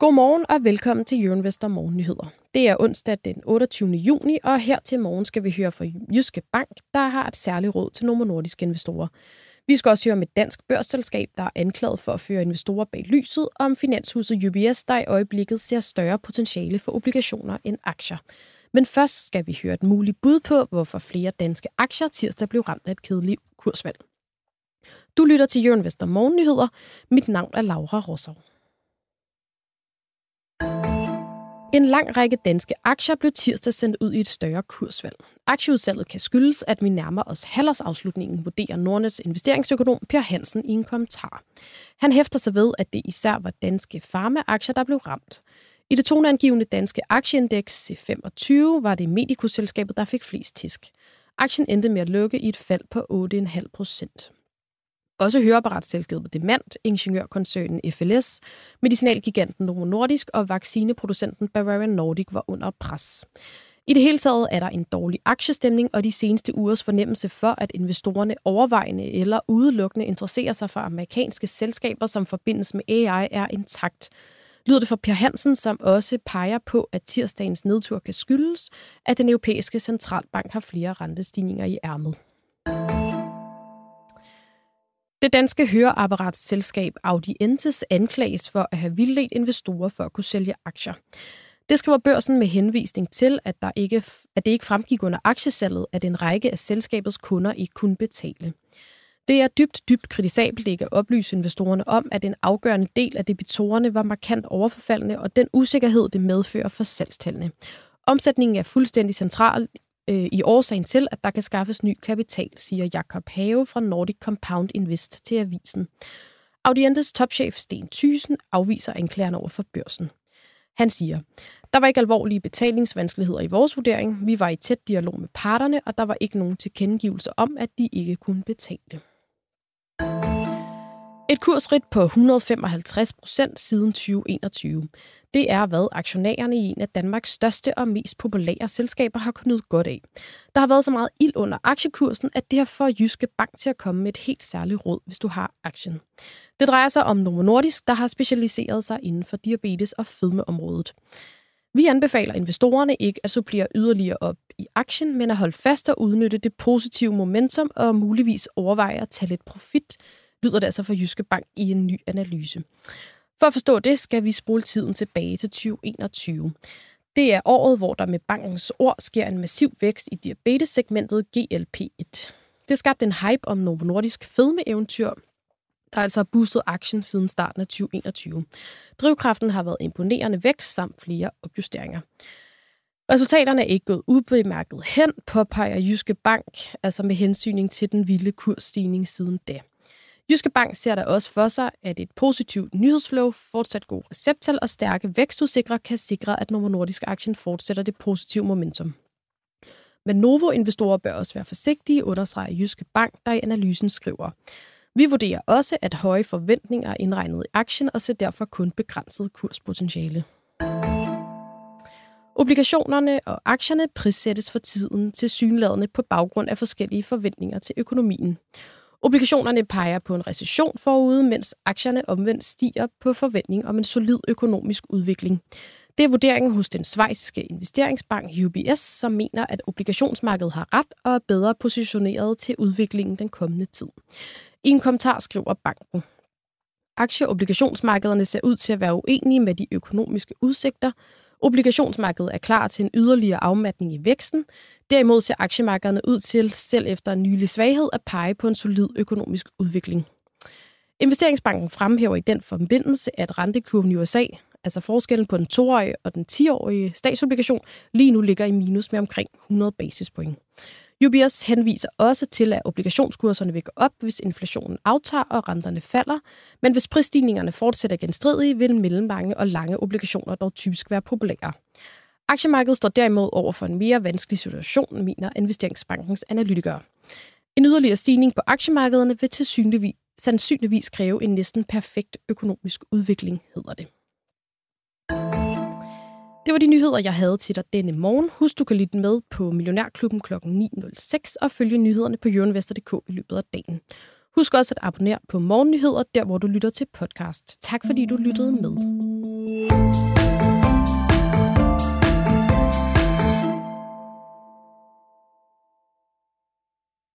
Godmorgen og velkommen til Jørgen Morgennyheder. Det er onsdag den 28. juni, og her til morgen skal vi høre fra Jyske Bank, der har et særligt råd til nogle nordiske investorer. Vi skal også høre om et dansk børsselskab, der er anklaget for at føre investorer bag lyset, og om finanshuset UBS, der i øjeblikket ser større potentiale for obligationer end aktier. Men først skal vi høre et muligt bud på, hvorfor flere danske aktier tirsdag blev ramt af et kedeligt kursvalg. Du lytter til Jørgen Vester Morgennyheder. Mit navn er Laura Rossau. En lang række danske aktier blev tirsdag sendt ud i et større kursvalg. Aktieudsalget kan skyldes, at vi nærmer os halvårsafslutningen, vurderer Nordnets investeringsøkonom Per Hansen i en kommentar. Han hæfter sig ved, at det især var danske farmaaktier, der blev ramt. I det toneangivende danske aktieindeks C25 var det medikoselskabet, der fik flest tisk. Aktien endte med at lukke i et fald på 8,5 procent. Også høreapparatselskabet Demant, ingeniørkoncernen FLS, medicinalgiganten Novo Nordisk og vaccineproducenten Bavarian Nordic var under pres. I det hele taget er der en dårlig aktiestemning, og de seneste ugers fornemmelse for, at investorerne overvejende eller udelukkende interesserer sig for amerikanske selskaber, som forbindes med AI, er intakt. Lyder det for Per Hansen, som også peger på, at tirsdagens nedtur kan skyldes, at den europæiske centralbank har flere rentestigninger i ærmet. Det danske høreapparatsselskab Audientes anklages for at have vildledt investorer for at kunne sælge aktier. Det skriver børsen med henvisning til, at, der ikke, at det ikke fremgik under aktiesalget, at en række af selskabets kunder ikke kunne betale. Det er dybt, dybt kritisabelt ikke at oplyse investorerne om, at en afgørende del af debitorerne var markant overforfaldende, og den usikkerhed, det medfører for salgstallene. Omsætningen er fuldstændig central øh, i årsagen til, at der kan skaffes ny kapital, siger Jakob Have fra Nordic Compound Invest til avisen. Audientes topchef Sten Thysen afviser anklagerne over for børsen. Han siger, der var ikke alvorlige betalingsvanskeligheder i vores vurdering. Vi var i tæt dialog med parterne, og der var ikke nogen tilkendegivelser om, at de ikke kunne betale. Et kursrit på 155 procent siden 2021. Det er, hvad aktionærerne i en af Danmarks største og mest populære selskaber har kunnet godt af. Der har været så meget ild under aktiekursen, at det har fået Jyske Bank til at komme med et helt særligt råd, hvis du har aktien. Det drejer sig om Novo Nordisk, der har specialiseret sig inden for diabetes- og fedmeområdet. Vi anbefaler investorerne ikke at supplere yderligere op i aktien, men at holde fast og udnytte det positive momentum og muligvis overveje at tage lidt profit, lyder det altså fra Jyske Bank i en ny analyse. For at forstå det, skal vi spole tiden tilbage til 2021. Det er året, hvor der med bankens ord sker en massiv vækst i diabetessegmentet GLP-1. Det skabte en hype om Novo Nordisk fedmeeventyr, der altså har boostet aktien siden starten af 2021. Drivkraften har været imponerende vækst samt flere opjusteringer. Resultaterne er ikke gået ubemærket hen, påpeger Jyske Bank, altså med hensyn til den vilde kursstigning siden da. Jyske Bank ser der også for sig, at et positivt nyhedsflow, fortsat god recepttal og stærke vækstudsikre kan sikre, at Novo Nordisk aktien fortsætter det positive momentum. Men Novo-investorer bør også være forsigtige, understreger Jyske Bank, der i analysen skriver. Vi vurderer også, at høje forventninger er indregnet i aktien og ser derfor kun begrænset kurspotentiale. Obligationerne og aktierne prissættes for tiden til synladende på baggrund af forskellige forventninger til økonomien. Obligationerne peger på en recession forude, mens aktierne omvendt stiger på forventning om en solid økonomisk udvikling. Det er vurderingen hos den svejsiske investeringsbank UBS, som mener, at obligationsmarkedet har ret og er bedre positioneret til udviklingen den kommende tid. I en kommentar skriver banken, Aktie- og obligationsmarkederne ser ud til at være uenige med de økonomiske udsigter, Obligationsmarkedet er klar til en yderligere afmatning i væksten. Derimod ser aktiemarkederne ud til, selv efter en nylig svaghed, at pege på en solid økonomisk udvikling. Investeringsbanken fremhæver i den forbindelse, at rentekurven i USA, altså forskellen på den 2-årige og den 10-årige statsobligation, lige nu ligger i minus med omkring 100 basispoint. UBS henviser også til, at obligationskurserne vil gå op, hvis inflationen aftager og renterne falder, men hvis prisstigningerne fortsætter genstridige, vil mellemlange og lange obligationer dog typisk være populære. Aktiemarkedet står derimod over for en mere vanskelig situation, mener investeringsbankens analytikere. En yderligere stigning på aktiemarkederne vil til sandsynligvis kræve en næsten perfekt økonomisk udvikling, hedder det. Det var de nyheder, jeg havde til dig denne morgen. Husk, du kan lytte med på Millionærklubben kl. 9.06 og følge nyhederne på jørenvester.dk i løbet af dagen. Husk også at abonnere på Morgennyheder, der hvor du lytter til podcast. Tak fordi du lyttede med.